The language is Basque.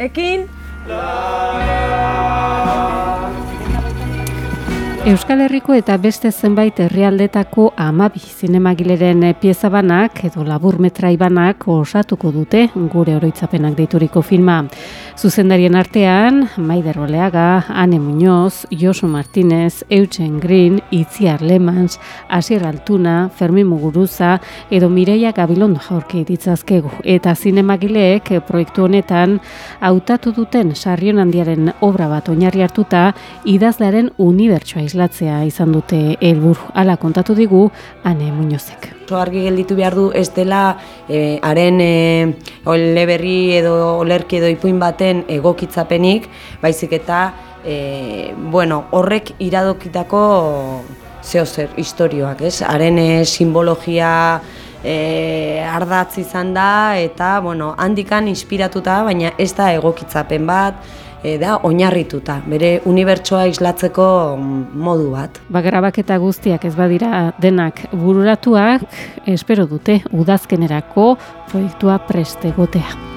Ekin! Euskal Herriko eta beste zenbait herrialdetako amabi zinemagileren pieza banak edo labur metrai banak osatuko dute gure oroitzapenak deituriko filma. Zuzendarien artean, Maider Oleaga, Ane Muñoz, Josu Martinez, Eutzen Green, Itziar Lemans, Asier Altuna, Fermi Muguruza edo Mireia Gabilondo jaurki ditzazkegu. Eta zinemagileek proiektu honetan hautatu duten sarrion handiaren obra bat oinarri hartuta idazlearen unibertsoa islatzea izan dute helburu. Hala kontatu digu Ane Muñozek. Oso argi gelditu behar du ez dela e, haren e, berri edo olerki edo ipuin baten egokitzapenik, baizik eta e, bueno, horrek iradokitako zeo zer historioak, ez? Haren e, simbologia e, ardatz izan da eta bueno, handikan inspiratuta, baina ez da egokitzapen bat, e, da oinarrituta, bere unibertsoa islatzeko modu bat. Bagrabak eta guztiak ez badira denak bururatuak, espero dute udazkenerako proiektua preste gotea.